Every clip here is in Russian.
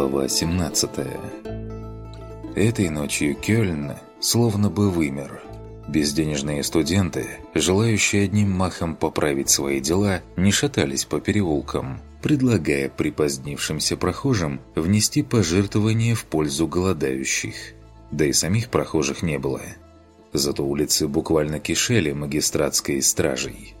Глава 17 Этой ночью Кёльн словно бы вымер. Безденежные студенты, желающие одним махом поправить свои дела, не шатались по переулкам, предлагая припозднившимся прохожим внести пожертвования в пользу голодающих. Да и самих прохожих не было. Зато улицы буквально кишели магистратской стражей.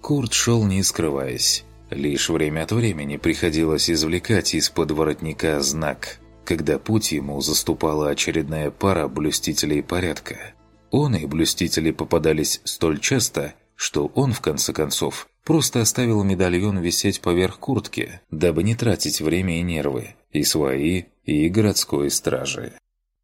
Курт шел не скрываясь, Лишь время от времени приходилось извлекать из-под воротника знак, когда путь ему заступала очередная пара блюстителей порядка. Он и блюстители попадались столь часто, что он, в конце концов, просто оставил медальон висеть поверх куртки, дабы не тратить время и нервы, и свои, и городской стражи.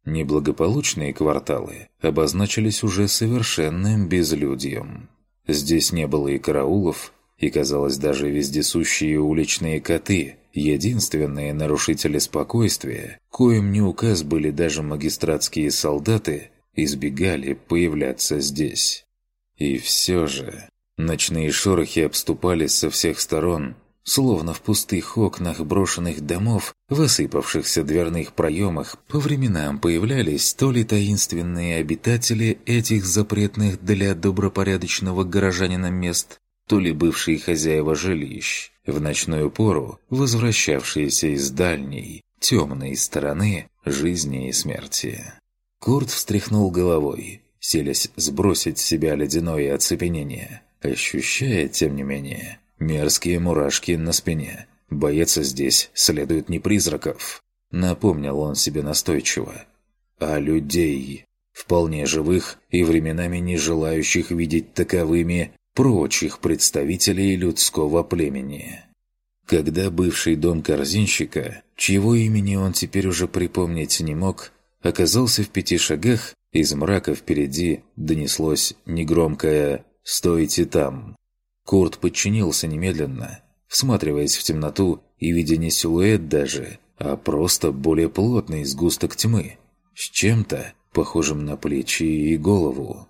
Неблагополучные кварталы обозначились уже совершенным безлюдьем. Здесь не было и караулов, и, казалось, даже вездесущие уличные коты, единственные нарушители спокойствия, коим не указ были даже магистратские солдаты, избегали появляться здесь. И все же ночные шорохи обступали со всех сторон, словно в пустых окнах брошенных домов, в осыпавшихся дверных проемах, по временам появлялись то ли таинственные обитатели этих запретных для добропорядочного горожанина мест, то ли бывшие хозяева жилищ, в ночную пору возвращавшиеся из дальней, темной стороны жизни и смерти. Курт встряхнул головой, селясь сбросить с себя ледяное оцепенение, ощущая, тем не менее, мерзкие мурашки на спине. Бояться здесь следует не призраков, напомнил он себе настойчиво, а людей, вполне живых и временами не желающих видеть таковыми прочих представителей людского племени. Когда бывший дом корзинщика, чьего имени он теперь уже припомнить не мог, оказался в пяти шагах, из мрака впереди донеслось негромкое «Стойте там!». Курт подчинился немедленно, всматриваясь в темноту и видя не силуэт даже, а просто более плотный сгусток тьмы, с чем-то похожим на плечи и голову.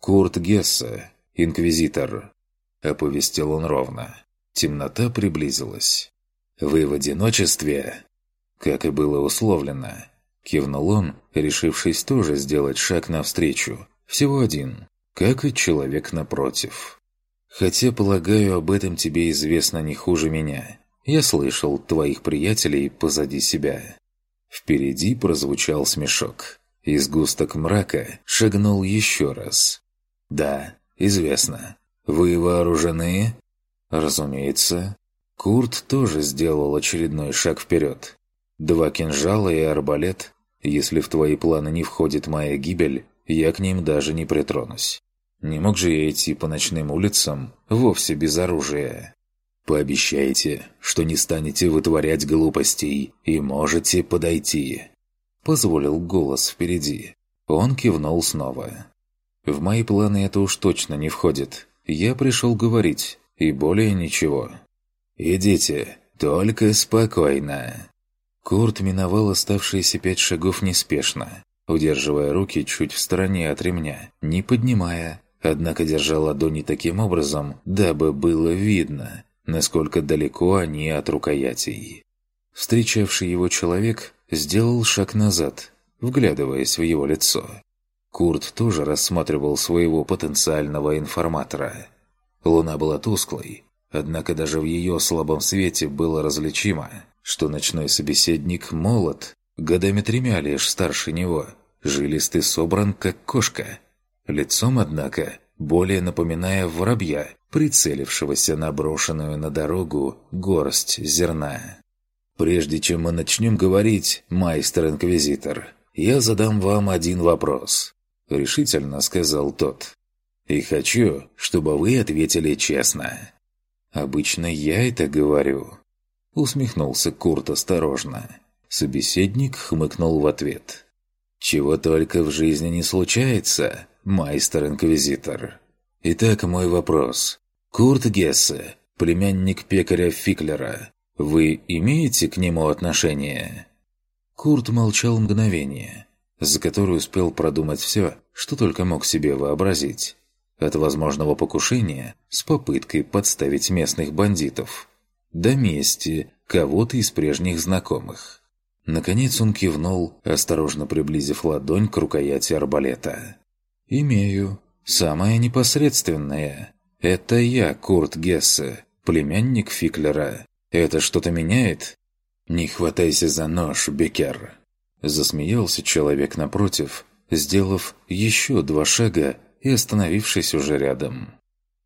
Курт Гесса, «Инквизитор», — оповестил он ровно. Темнота приблизилась. «Вы в одиночестве?» «Как и было условлено», — кивнул он, решившись тоже сделать шаг навстречу. «Всего один, как и человек напротив. Хотя, полагаю, об этом тебе известно не хуже меня. Я слышал твоих приятелей позади себя». Впереди прозвучал смешок. Из густок мрака шагнул еще раз. «Да, известно. Вы вооружены?» «Разумеется». Курт тоже сделал очередной шаг вперед. «Два кинжала и арбалет. Если в твои планы не входит моя гибель, я к ним даже не притронусь. Не мог же я идти по ночным улицам вовсе без оружия?» «Пообещайте, что не станете вытворять глупостей и можете подойти», — позволил голос впереди. Он кивнул снова. В мои планы это уж точно не входит. Я пришел говорить, и более ничего. «Идите, только спокойно». Курт миновал оставшиеся пять шагов неспешно, удерживая руки чуть в стороне от ремня, не поднимая, однако держа ладони таким образом, дабы было видно, насколько далеко они от рукоятей. Встречавший его человек сделал шаг назад, вглядываясь в его лицо. Курт тоже рассматривал своего потенциального информатора. Луна была тусклой, однако даже в ее слабом свете было различимо, что ночной собеседник молод, годами тремя лишь старше него, жилистый собран, как кошка. Лицом, однако, более напоминая воробья, прицелившегося на брошенную на дорогу горсть зерна. «Прежде чем мы начнем говорить, майстер-инквизитор, я задам вам один вопрос. — решительно сказал тот. «И хочу, чтобы вы ответили честно». «Обычно я это говорю», — усмехнулся Курт осторожно. Собеседник хмыкнул в ответ. «Чего только в жизни не случается, майстер-инквизитор. Итак, мой вопрос. Курт Гессе, племянник пекаря Фиклера, вы имеете к нему отношение?» Курт молчал мгновение, за которую успел продумать все, что только мог себе вообразить. От возможного покушения с попыткой подставить местных бандитов до мести кого-то из прежних знакомых. Наконец он кивнул, осторожно приблизив ладонь к рукояти арбалета. «Имею. Самое непосредственное. Это я, Курт Гессе, племянник Фиклера. Это что-то меняет?» «Не хватайся за нож, Бекер!» Засмеялся человек напротив, сделав еще два шага и остановившись уже рядом.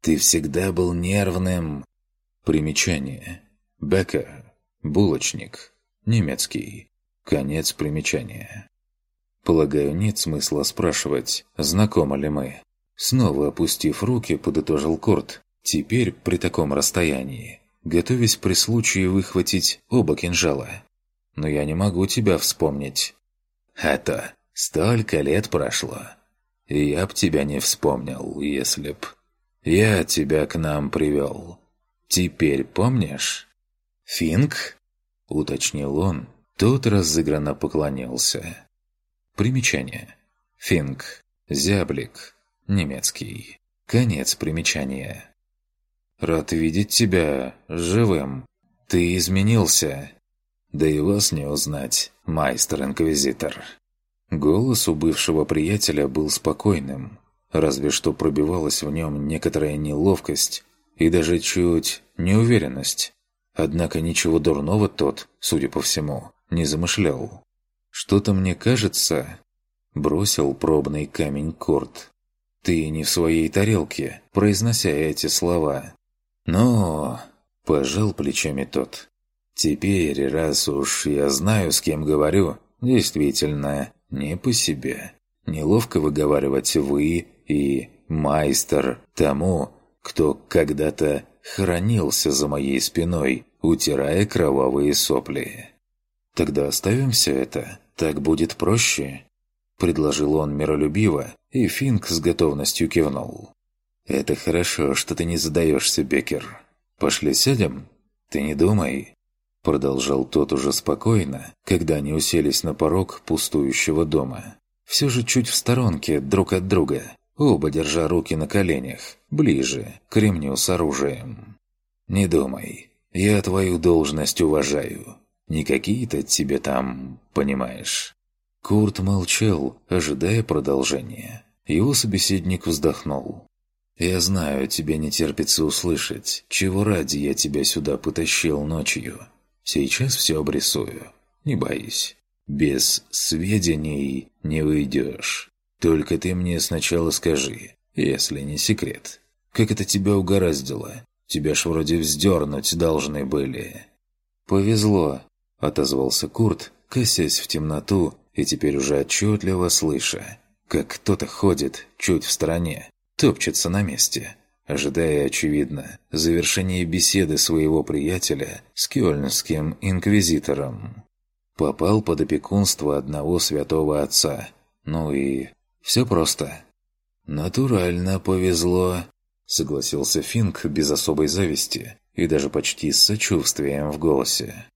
«Ты всегда был нервным!» Примечание. Бекер. Булочник. Немецкий. Конец примечания. Полагаю, нет смысла спрашивать, знакомы ли мы. Снова опустив руки, подытожил Корт. Теперь, при таком расстоянии, готовясь при случае выхватить оба кинжала. Но я не могу тебя вспомнить. А то, столько лет прошло. И я б тебя не вспомнил, если б... Я тебя к нам привел. Теперь помнишь? Финк? Уточнил он, тот разыгранно поклонился. Примечание. Финк. Зяблик. Немецкий. Конец примечания. «Рад видеть тебя живым. Ты изменился. Да и вас не узнать, майстер-инквизитор». Голос у бывшего приятеля был спокойным, разве что пробивалась в нем некоторая неловкость и даже чуть неуверенность. Однако ничего дурного тот, судя по всему, не замышлял. «Что-то мне кажется...» Бросил пробный камень Корт. «Ты не в своей тарелке, произнося эти слова». «Но...» – пожал плечами тот. «Теперь, раз уж я знаю, с кем говорю, действительно, не по себе. Неловко выговаривать «вы» и «майстер» тому, кто когда-то хранился за моей спиной, утирая кровавые сопли. «Тогда оставим все это, так будет проще», – предложил он миролюбиво, и Финк с готовностью кивнул. «Это хорошо, что ты не задаешься, Бекер. Пошли сядем? Ты не думай». Продолжал тот уже спокойно, когда они уселись на порог пустующего дома. Все же чуть в сторонке друг от друга, оба держа руки на коленях, ближе к ремню с оружием. «Не думай, я твою должность уважаю. Не какие-то тебе там, понимаешь». Курт молчал, ожидая продолжения. Его собеседник вздохнул. «Я знаю, тебе не терпится услышать, чего ради я тебя сюда потащил ночью. Сейчас все обрисую, не боись. Без сведений не уйдешь». Только ты мне сначала скажи, если не секрет, как это тебя угораздило? Тебя ж вроде вздернуть должны были». «Повезло», — отозвался Курт, косясь в темноту и теперь уже отчетливо слыша, как кто-то ходит чуть в стороне, топчется на месте, ожидая, очевидно, завершения беседы своего приятеля с кёльнским инквизитором. Попал под опекунство одного святого отца, ну и все просто». «Натурально повезло», — согласился Финк без особой зависти и даже почти с сочувствием в голосе.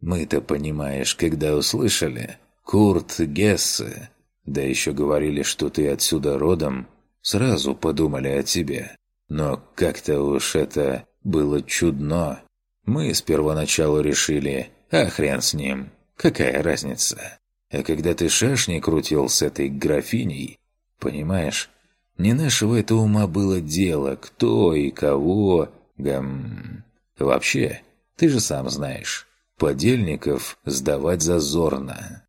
«Мы-то, понимаешь, когда услышали, Курт Гессе, да еще говорили, что ты отсюда родом, сразу подумали о тебе. Но как-то уж это было чудно. Мы с первоначалу решили, а хрен с ним, какая разница. А когда ты шашни крутил с этой графиней, понимаешь, не нашего это ума было дело, кто и кого, гам... Вообще, ты же сам знаешь, подельников сдавать зазорно.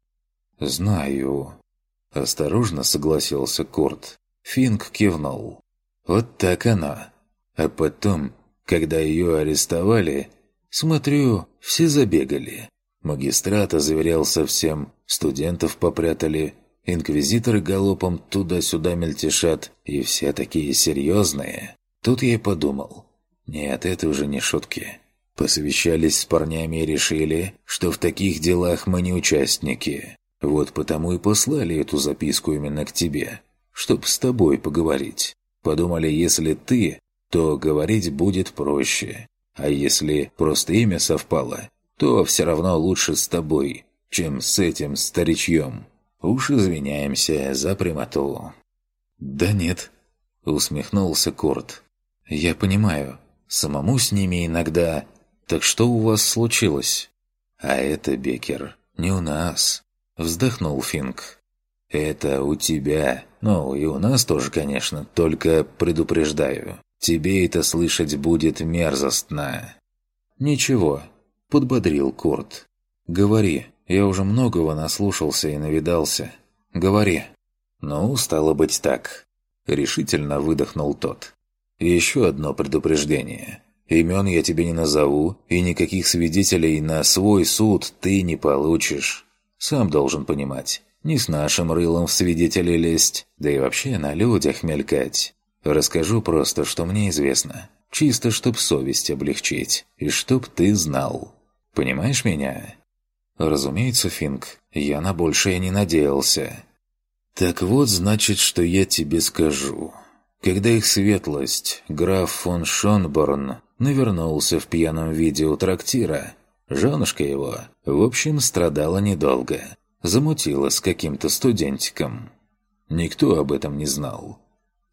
«Знаю», — осторожно согласился Курт. Финк кивнул. «Вот так оно. А потом, когда ее арестовали, смотрю, все забегали. Магистрата заверял совсем, студентов попрятали, инквизиторы галопом туда-сюда мельтешат, и все такие серьезные. Тут я и подумал. Нет, это уже не шутки. Посовещались с парнями и решили, что в таких делах мы не участники. Вот потому и послали эту записку именно к тебе, чтоб с тобой поговорить. Подумали, если ты, то говорить будет проще. А если просто имя совпало, то все равно лучше с тобой, чем с этим старичьем. Уж извиняемся за прямоту». «Да нет», — усмехнулся Курт. «Я понимаю, самому с ними иногда... Так что у вас случилось?» «А это, Бекер, не у нас», — вздохнул Финк. «Это у тебя. Ну, и у нас тоже, конечно. Только предупреждаю. Тебе это слышать будет мерзостно». «Ничего», — подбодрил Курт. «Говори. Я уже многого наслушался и навидался. Говори». «Ну, стало быть так», — решительно выдохнул тот. «Еще одно предупреждение. Имен я тебе не назову, и никаких свидетелей на свой суд ты не получишь. Сам должен понимать, не с нашим рылом в свидетели лезть, да и вообще на людях мелькать. Расскажу просто, что мне известно. Чисто, чтоб совесть облегчить, и чтоб ты знал. Понимаешь меня? Разумеется, Финк, я на большее не надеялся. Так вот, значит, что я тебе скажу. Когда их светлость, граф фон Шонборн, навернулся в пьяном виде у трактира, женушка его, в общем, страдала недолго замутила с каким-то студентиком. Никто об этом не знал.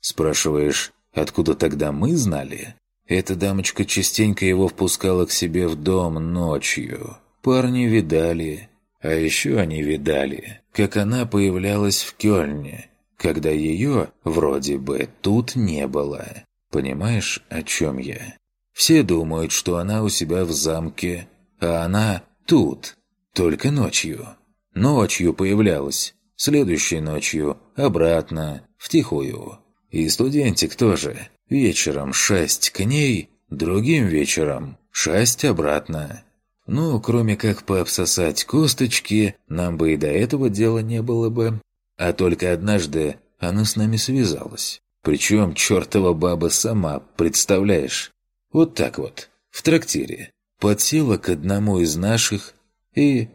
Спрашиваешь, откуда тогда мы знали? Эта дамочка частенько его впускала к себе в дом ночью. Парни видали. А еще они видали, как она появлялась в Кёльне, когда ее, вроде бы, тут не было. Понимаешь, о чем я? Все думают, что она у себя в замке, а она тут, только ночью. Ночью появлялась, следующей ночью обратно, втихую. И студентик тоже. Вечером шесть к ней, другим вечером шесть обратно. Ну, кроме как пообсосать косточки, нам бы и до этого дела не было бы. А только однажды она с нами связалась. Причем чертова баба сама, представляешь? Вот так вот, в трактире. Подсела к одному из наших и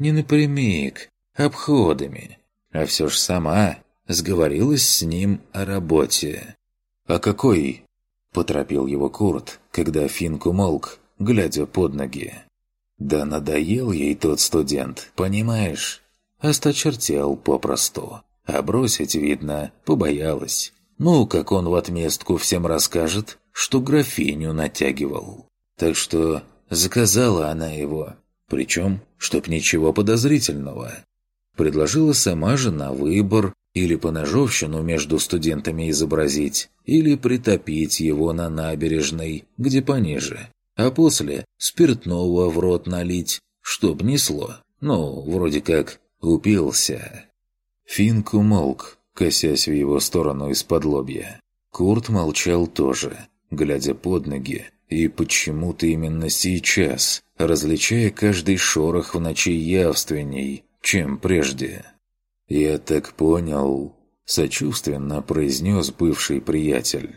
не напрямик, обходами, а все ж сама сговорилась с ним о работе. «А какой?» – поторопил его Курт, когда Финк умолк, глядя под ноги. «Да надоел ей тот студент, понимаешь? Осточертел попросту. А бросить, видно, побоялась. Ну, как он в отместку всем расскажет, что графиню натягивал. Так что заказала она его, причем, чтоб ничего подозрительного. Предложила сама же на выбор или поножовщину между студентами изобразить, или притопить его на набережной, где пониже, а после спиртного в рот налить, чтоб несло. Ну, вроде как упился. Финк умолк, косясь в его сторону из-под лобья. Курт молчал тоже, глядя под ноги, и почему-то именно сейчас, различая каждый шорох в ночи явственней, чем прежде. «Я так понял», — сочувственно произнес бывший приятель.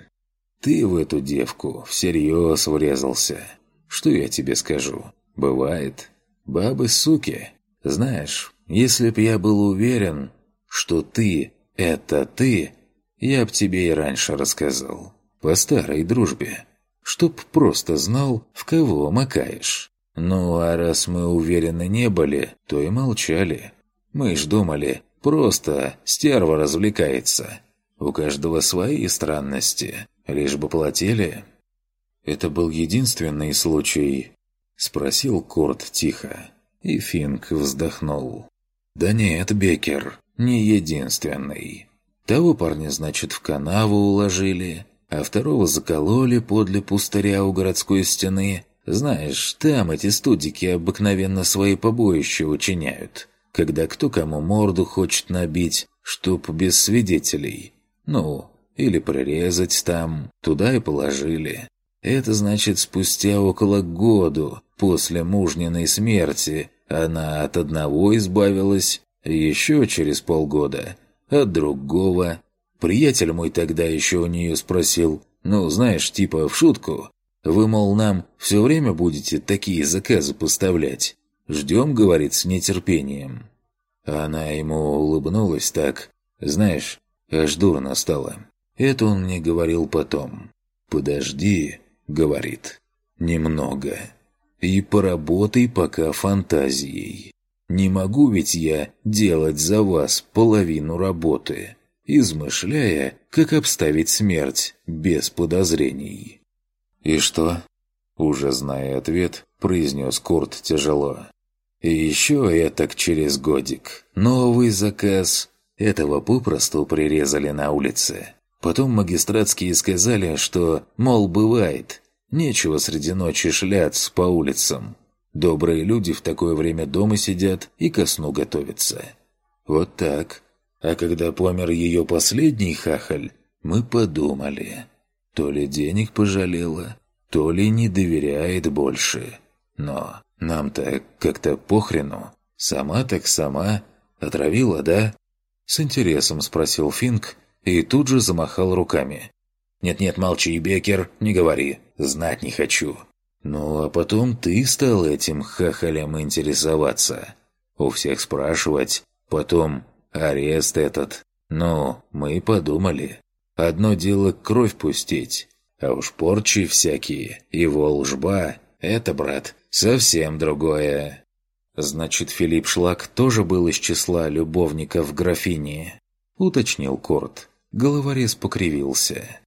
«Ты в эту девку всерьез врезался. Что я тебе скажу? Бывает. Бабы-суки. Знаешь, если б я был уверен, что ты — это ты, я б тебе и раньше рассказал. По старой дружбе. Чтоб просто знал, в кого макаешь. Ну, а раз мы уверены не были, то и молчали. Мы ж думали, просто стерва развлекается. У каждого свои странности, лишь бы платили. Это был единственный случай, спросил Корт тихо. И Финк вздохнул. «Да нет, Бекер, не единственный. Того парня, значит, в канаву уложили, а второго закололи подле пустыря у городской стены, знаешь, там эти студики обыкновенно свои побоища учиняют, когда кто кому морду хочет набить, чтоб без свидетелей. Ну, или прирезать там, туда и положили. Это значит, спустя около году после мужниной смерти она от одного избавилась, еще через полгода от другого. Приятель мой тогда еще у нее спросил, ну, знаешь, типа в шутку, вы, мол, нам все время будете такие заказы поставлять? Ждем, говорит, с нетерпением». Она ему улыбнулась так, знаешь, аж дурно стало. Это он мне говорил потом. «Подожди», — говорит, — «немного. И поработай пока фантазией. Не могу ведь я делать за вас половину работы, измышляя, как обставить смерть без подозрений». «И что?» Уже зная ответ, произнес Курт тяжело. И еще этак через годик. Новый заказ. Этого попросту прирезали на улице. Потом магистратские сказали, что, мол, бывает. Нечего среди ночи шляться по улицам. Добрые люди в такое время дома сидят и ко сну готовятся. Вот так. А когда помер ее последний хахаль, мы подумали. То ли денег пожалела, то ли не доверяет больше. Но нам-то как-то похрену. Сама так сама. Отравила, да? С интересом спросил Финк и тут же замахал руками. «Нет-нет, молчи, Бекер, не говори. Знать не хочу». «Ну, а потом ты стал этим хахалем интересоваться. У всех спрашивать. Потом арест этот. Ну, мы подумали. Одно дело кровь пустить, а уж порчи всякие и волжба — это, брат, совсем другое». «Значит, Филипп Шлак тоже был из числа любовников графини?» — уточнил Корт. Головорез покривился.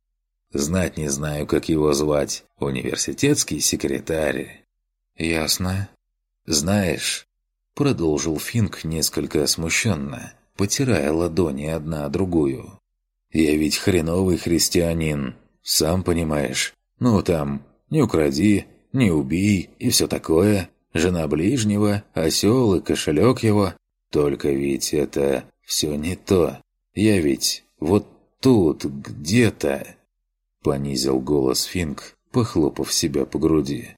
«Знать не знаю, как его звать. Университетский секретарь». «Ясно». «Знаешь...» — продолжил Финк несколько смущенно, потирая ладони одна другую. «Я ведь хреновый христианин, сам понимаешь. Ну там, не укради, не убей и все такое. Жена ближнего, осел и кошелек его. Только ведь это все не то. Я ведь вот тут, где-то...» Понизил голос Финк, похлопав себя по груди.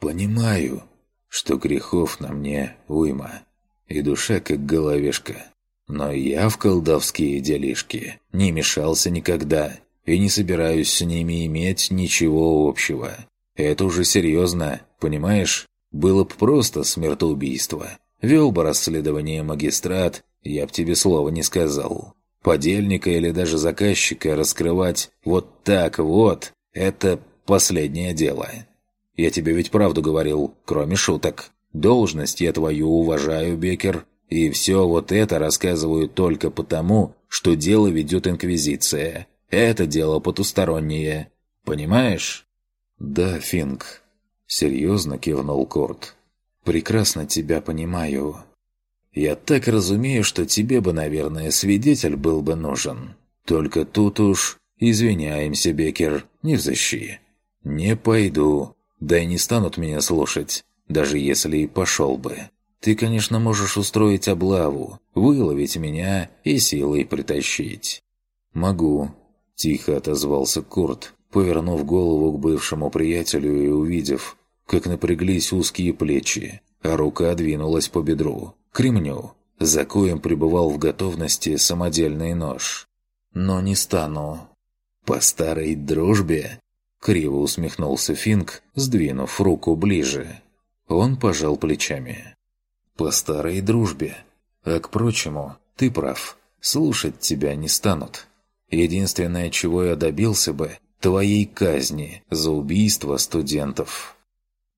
«Понимаю, что грехов на мне уйма, и душа как головешка. Но я в колдовские делишки не мешался никогда и не собираюсь с ними иметь ничего общего. Это уже серьезно, понимаешь? Было б просто смертоубийство. Вел бы расследование магистрат, я б тебе слова не сказал. Подельника или даже заказчика раскрывать вот так вот – это последнее дело. Я тебе ведь правду говорил, кроме шуток. Должность я твою уважаю, Бекер, и все вот это рассказываю только потому, что дело ведет Инквизиция. Это дело потустороннее. Понимаешь? Да, Финк. Серьезно кивнул Корт. Прекрасно тебя понимаю. Я так разумею, что тебе бы, наверное, свидетель был бы нужен. Только тут уж, извиняемся, Бекер, не взыщи. Не пойду. Да и не станут меня слушать, даже если и пошел бы. Ты, конечно, можешь устроить облаву, выловить меня и силой притащить. Могу. Тихо отозвался Курт, повернув голову к бывшему приятелю и увидев, как напряглись узкие плечи, а рука двинулась по бедру к ремню, за коем пребывал в готовности самодельный нож. Но не стану. По старой дружбе? Криво усмехнулся Финк, сдвинув руку ближе. Он пожал плечами. По старой дружбе. А к прочему, ты прав. Слушать тебя не станут. Единственное, чего я добился бы, твоей казни за убийство студентов.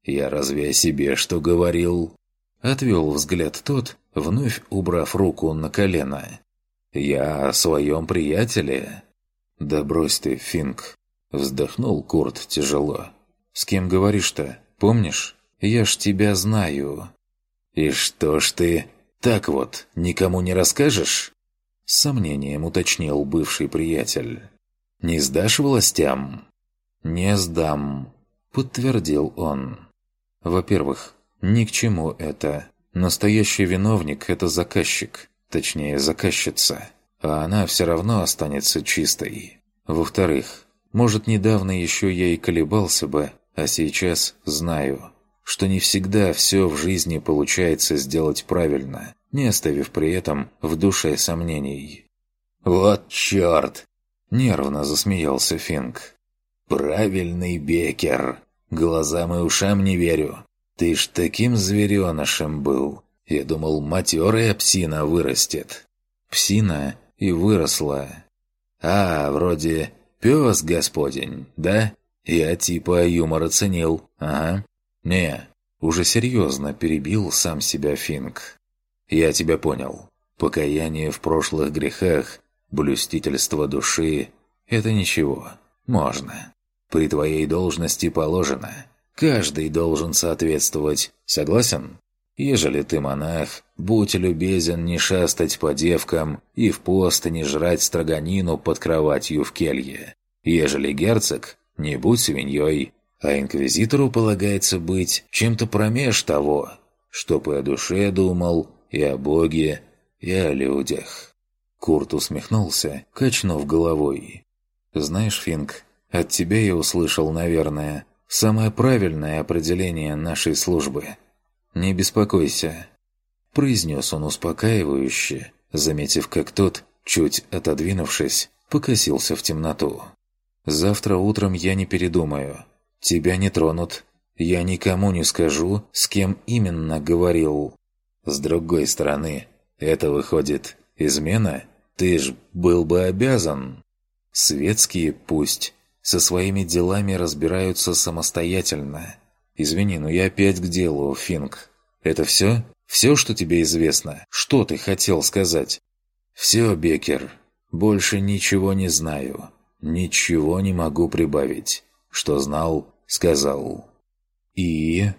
Я разве о себе что говорил? Отвел взгляд тот, вновь убрав руку на колено. «Я о своем приятеле?» «Да брось ты, Финк!» Вздохнул Курт тяжело. «С кем говоришь-то? Помнишь? Я ж тебя знаю». «И что ж ты, так вот, никому не расскажешь?» С сомнением уточнил бывший приятель. «Не сдашь властям?» «Не сдам», — подтвердил он. «Во-первых, ни к чему это. Настоящий виновник – это заказчик, точнее заказчица. А она все равно останется чистой. Во-вторых, может недавно еще я и колебался бы, а сейчас знаю, что не всегда все в жизни получается сделать правильно, не оставив при этом в душе сомнений. «Вот черт!» – нервно засмеялся Финк. «Правильный Бекер! Глазам и ушам не верю. «Ты ж таким зверенышем был. Я думал, матерая псина вырастет». «Псина и выросла». «А, вроде пес господень, да? Я типа юмор оценил, ага». «Не, уже серьезно перебил сам себя Финк. Я тебя понял. Покаяние в прошлых грехах, блюстительство души – это ничего, можно. При твоей должности положено. Каждый должен соответствовать. Согласен? Ежели ты монах, будь любезен не шастать по девкам и в пост не жрать строганину под кроватью в келье. Ежели герцог, не будь свиньей, а инквизитору полагается быть чем-то промеж того, чтоб и о душе думал, и о Боге, и о людях. Курт усмехнулся, качнув головой. «Знаешь, Финк, от тебя я услышал, наверное, самое правильное определение нашей службы. Не беспокойся», – произнес он успокаивающе, заметив, как тот, чуть отодвинувшись, покосился в темноту. «Завтра утром я не передумаю. Тебя не тронут. Я никому не скажу, с кем именно говорил. С другой стороны, это выходит измена? Ты ж был бы обязан. Светские пусть со своими делами разбираются самостоятельно. Извини, но я опять к делу, Финк. Это все? Все, что тебе известно? Что ты хотел сказать? Все, Бекер. Больше ничего не знаю. Ничего не могу прибавить. Что знал, сказал. И...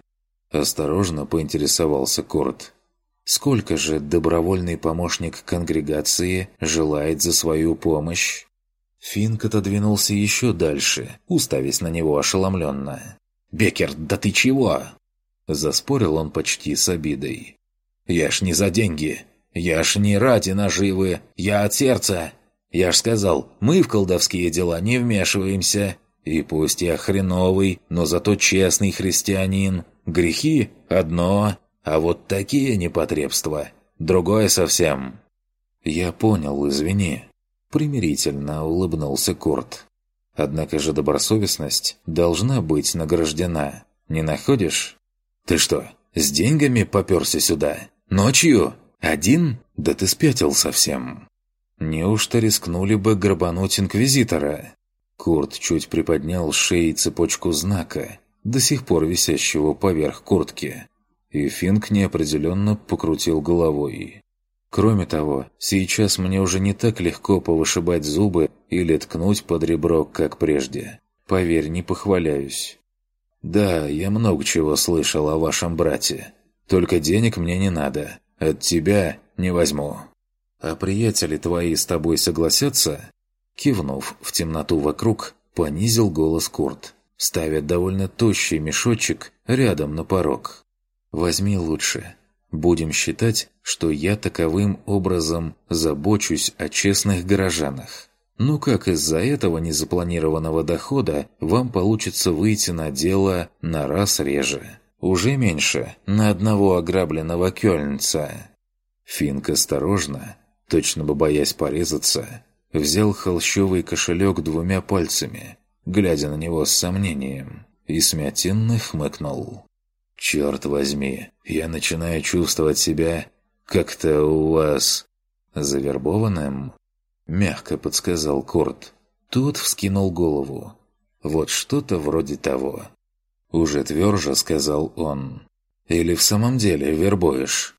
Осторожно поинтересовался Корт. Сколько же добровольный помощник конгрегации желает за свою помощь? Финк отодвинулся еще дальше, уставясь на него ошеломленно. «Бекер, да ты чего?» Заспорил он почти с обидой. «Я ж не за деньги. Я ж не ради наживы. Я от сердца. Я ж сказал, мы в колдовские дела не вмешиваемся. И пусть я хреновый, но зато честный христианин. Грехи – одно, а вот такие непотребства – другое совсем». «Я понял, извини», – примирительно улыбнулся Курт. «Однако же добросовестность должна быть награждена, не находишь?» «Ты что, с деньгами попёрся сюда? Ночью? Один? Да ты спятил совсем!» «Неужто рискнули бы грабануть Инквизитора?» Курт чуть приподнял шеи цепочку знака, до сих пор висящего поверх куртки. И Финк неопределенно покрутил головой. Кроме того, сейчас мне уже не так легко повышибать зубы или ткнуть под ребро, как прежде. Поверь, не похваляюсь. Да, я много чего слышал о вашем брате. Только денег мне не надо. От тебя не возьму. А приятели твои с тобой согласятся? Кивнув в темноту вокруг, понизил голос Курт, ставя довольно тощий мешочек рядом на порог. Возьми лучше. Будем считать, что я таковым образом забочусь о честных горожанах. Ну как из-за этого незапланированного дохода вам получится выйти на дело на раз реже? Уже меньше на одного ограбленного кёльнца. Финк осторожно, точно бы боясь порезаться, взял холщовый кошелек двумя пальцами, глядя на него с сомнением, и смятенно хмыкнул. «Черт возьми, я начинаю чувствовать себя как-то у вас завербованным?» Мягко подсказал Корт. Тот вскинул голову. «Вот что-то вроде того». Уже тверже сказал он. «Или в самом деле вербуешь?»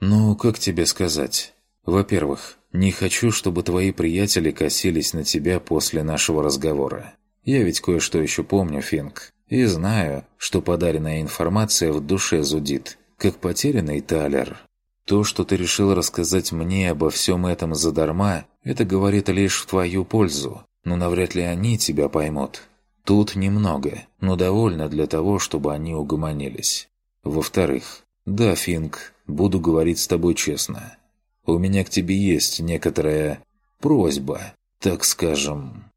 «Ну, как тебе сказать? Во-первых, не хочу, чтобы твои приятели косились на тебя после нашего разговора. Я ведь кое-что еще помню, Финк. И знаю, что подаренная информация в душе зудит, как потерянный талер. То, что ты решил рассказать мне обо всем этом задарма, это говорит лишь в твою пользу, но навряд ли они тебя поймут. Тут немного, но довольно для того, чтобы они угомонились. Во-вторых, да, Финк, буду говорить с тобой честно. У меня к тебе есть некоторая просьба, так скажем.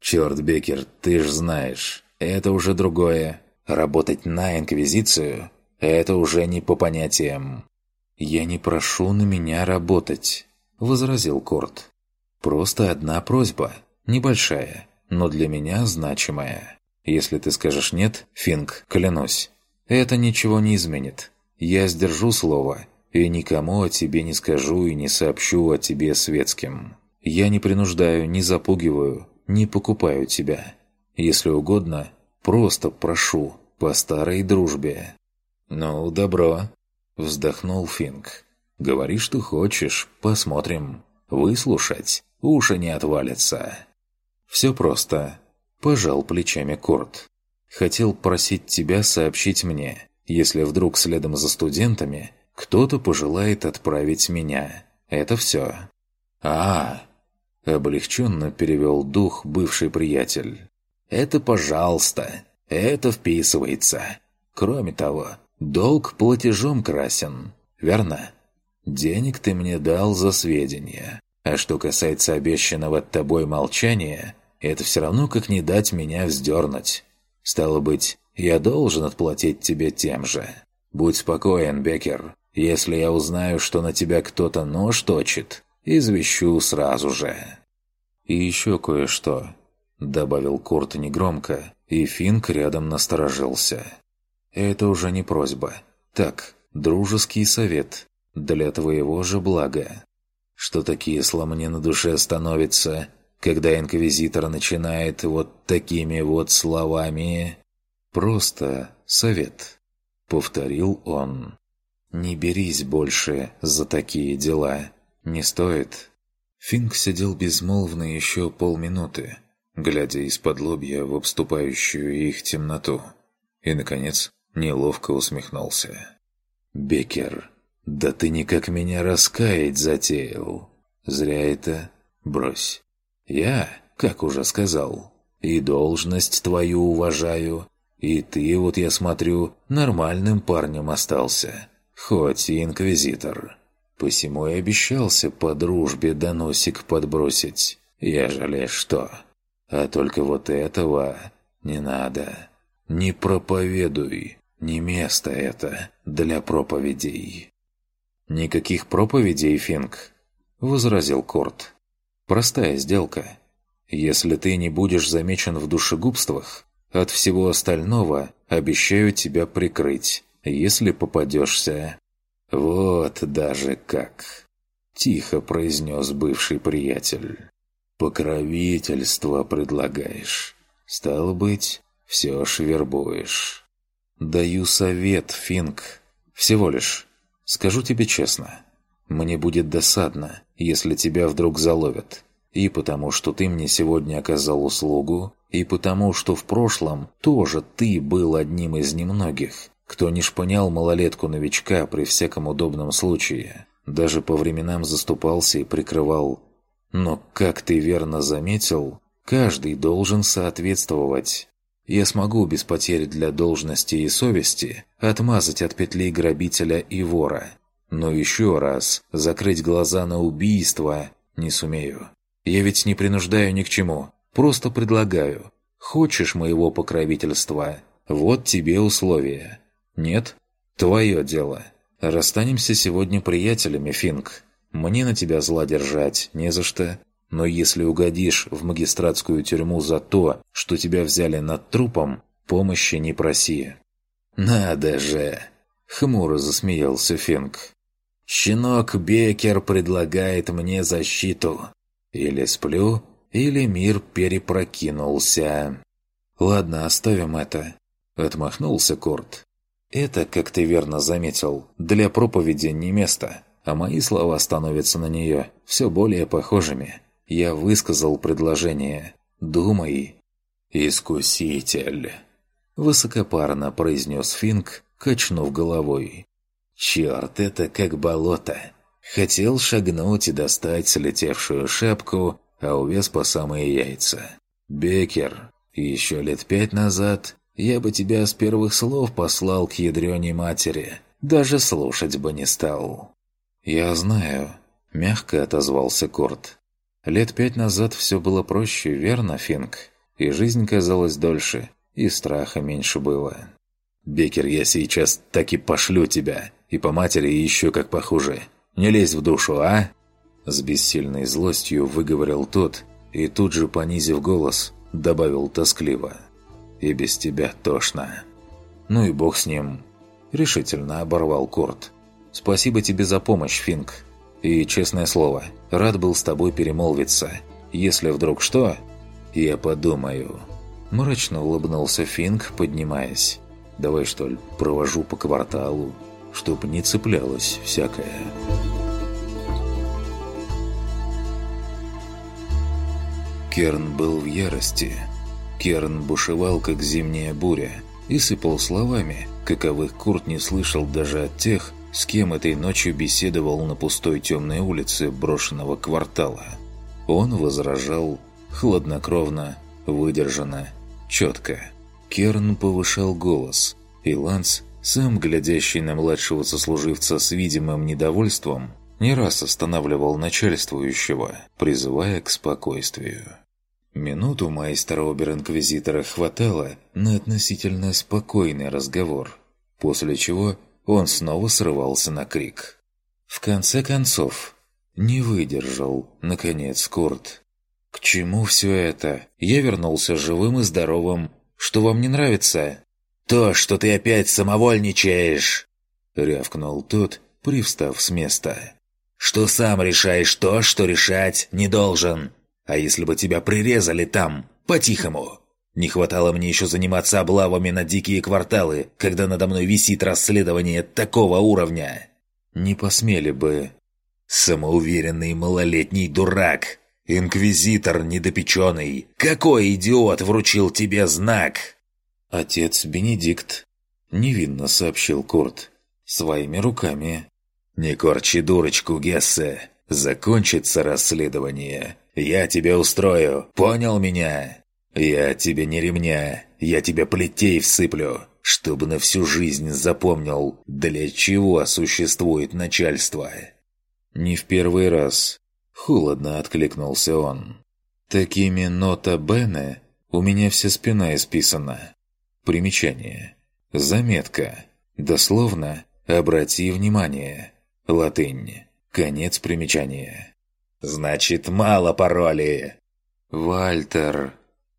Черт, Бекер, ты ж знаешь, это уже другое. Работать на Инквизицию – это уже не по понятиям. «Я не прошу на меня работать», – возразил Корт. «Просто одна просьба, небольшая, но для меня значимая. Если ты скажешь «нет», Финк, клянусь, это ничего не изменит. Я сдержу слово и никому о тебе не скажу и не сообщу о тебе светским. Я не принуждаю, не запугиваю, не покупаю тебя. Если угодно, просто прошу, по старой дружбе». «Ну, добро», — вздохнул Финк. «Говори, что хочешь, посмотрим. Выслушать, уши не отвалятся». «Все просто», — пожал плечами Корт. «Хотел просить тебя сообщить мне, если вдруг следом за студентами Кто-то пожелает отправить меня. Это все. а, -а, -а облегченно перевел дух бывший приятель. «Это пожалуйста. Это вписывается. Кроме того, долг платежом красен. Верно? Денег ты мне дал за сведения. А что касается обещанного тобой молчания, это все равно как не дать меня вздернуть. Стало быть, я должен отплатить тебе тем же. Будь спокоен, Беккер. Если я узнаю, что на тебя кто-то нож точит, извещу сразу же. И еще кое-что, добавил Курт негромко, и Финк рядом насторожился. Это уже не просьба. Так, дружеский совет. Для твоего же блага. Что такие сломни на душе становятся, когда инквизитор начинает вот такими вот словами... «Просто совет», — повторил он. «Не берись больше за такие дела. Не стоит». Финк сидел безмолвно еще полминуты, глядя из-под лобья в обступающую их темноту. И, наконец, неловко усмехнулся. «Бекер, да ты никак меня раскаять затеял. Зря это. Брось. Я, как уже сказал, и должность твою уважаю, и ты, вот я смотрю, нормальным парнем остался, хоть и инквизитор. Посему и обещался по дружбе доносик подбросить, ежели что. А только вот этого не надо. Не проповедуй, не место это для проповедей. «Никаких проповедей, Финк», — возразил Корт. «Простая сделка. Если ты не будешь замечен в душегубствах, от всего остального обещаю тебя прикрыть, если попадешься. Вот даже как!» Тихо произнес бывший приятель. «Покровительство предлагаешь. Стало быть, все ж. Даю совет, Финк. Всего лишь. Скажу тебе честно. Мне будет досадно, если тебя вдруг заловят. И потому, что ты мне сегодня оказал услугу, и потому, что в прошлом тоже ты был одним из немногих, кто не шпынял малолетку-новичка при всяком удобном случае. Даже по временам заступался и прикрывал. Но, как ты верно заметил, каждый должен соответствовать. Я смогу без потерь для должности и совести отмазать от петли грабителя и вора. Но еще раз закрыть глаза на убийство не сумею. Я ведь не принуждаю ни к чему, просто предлагаю. Хочешь моего покровительства? Вот тебе условия. Нет? Твое дело. Расстанемся сегодня приятелями, Финк. Мне на тебя зла держать не за что. Но если угодишь в магистратскую тюрьму за то, что тебя взяли над трупом, помощи не проси». «Надо же!» — хмуро засмеялся Финк. «Щенок Бекер предлагает мне защиту. Или сплю, или мир перепрокинулся». «Ладно, оставим это», — отмахнулся Корт. «Это, как ты верно заметил, для проповеди не место, а мои слова становятся на нее все более похожими. Я высказал предложение. Думай. «Искуситель», — высокопарно произнес Финк, качнув головой. «Черт, это как болото. Хотел шагнуть и достать слетевшую шапку, а увез по самые яйца. Бекер, еще лет пять назад я бы тебя с первых слов послал к ядрёней матери. Даже слушать бы не стал». «Я знаю», — мягко отозвался Корт. Лет пять назад все было проще, верно, Финк? И жизнь казалась дольше, и страха меньше было. «Бекер, я сейчас так и пошлю тебя, и по матери еще как похуже. Не лезь в душу, а?» С бессильной злостью выговорил тот, и тут же, понизив голос, добавил тоскливо. «И без тебя тошно». «Ну и бог с ним», — решительно оборвал Корт. «Спасибо тебе за помощь, Финк. И, честное слово, рад был с тобой перемолвиться. Если вдруг что, я подумаю». Мрачно улыбнулся Финк, поднимаясь. «Давай, что ли, провожу по кварталу, чтоб не цеплялось всякое». Керн был в ярости. Керн бушевал, как зимняя буря, и сыпал словами, каковых Курт не слышал даже от тех, с кем этой ночью беседовал на пустой темной улице брошенного квартала. Он возражал хладнокровно, выдержанно, четко. Керн повышал голос, и Ланс, сам глядящий на младшего сослуживца с видимым недовольством, не раз останавливал начальствующего, призывая к спокойствию. Минуту майстера обер-инквизитора хватало на относительно спокойный разговор, после чего он снова срывался на крик. В конце концов, не выдержал, наконец, Курт. «К чему все это? Я вернулся живым и здоровым. Что вам не нравится?» «То, что ты опять самовольничаешь!» — рявкнул тот, привстав с места. «Что сам решаешь то, что решать не должен. А если бы тебя прирезали там, по-тихому? Не хватало мне еще заниматься облавами на дикие кварталы, когда надо мной висит расследование такого уровня. Не посмели бы. Самоуверенный малолетний дурак. Инквизитор недопеченный. Какой идиот вручил тебе знак? Отец Бенедикт. Невинно сообщил Курт. Своими руками. Не корчи дурочку, Гессе. Закончится расследование. Я тебя устрою, понял меня? Я тебе не ремня, я тебе плетей всыплю, чтобы на всю жизнь запомнил, для чего существует начальство. Не в первый раз. Холодно откликнулся он. Такими нота бене у меня вся спина исписана. Примечание. Заметка. Дословно «Обрати внимание». Латынь. Конец примечания. «Значит, мало пароли!» «Вальтер!»